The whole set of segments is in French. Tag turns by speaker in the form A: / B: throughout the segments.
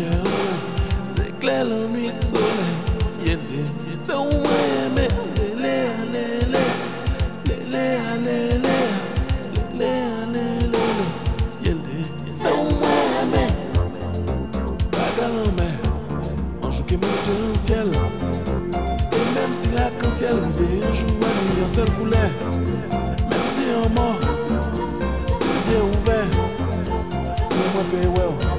A: יקרה, זה כלל הניצולת, ילד, זה הוא האמת, ללה, ללה, ללה, ללה, ללה, ללה, ילד, זה הוא האמת. Bagarame, mon ciel, et même si l'arc-en-ciel avait un jour un universel couleur, même si en mort, ses yeux ouverts, moi, paye well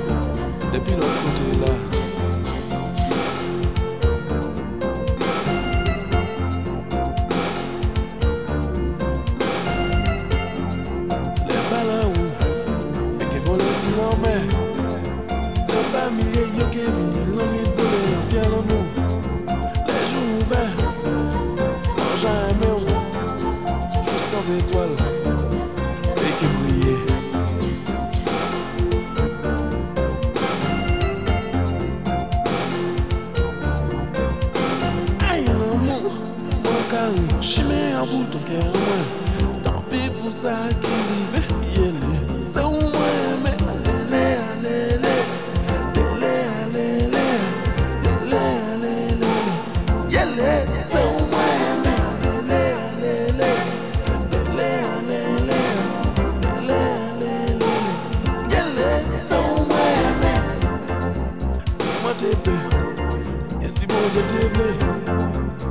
A: jamais où, juste en étoiles, Chime an bouton kè an mwen Tanpi pou sa ki li ve yele Se ou mwen me alele alele Lele alele Lele alele Yele Se ou mwen me alele alele Lele alele Lele alele Yele Se ou mwen me Se mwen te pe E si mwen te te vle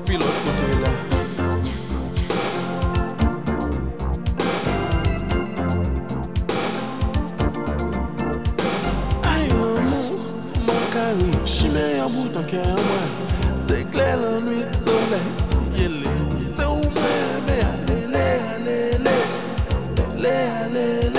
A: depuis l'autre côté là. Chimè yon boutan kè yon mwen Se kle lan nwit sole Yele Se ou mwen me ale le ale le Le ale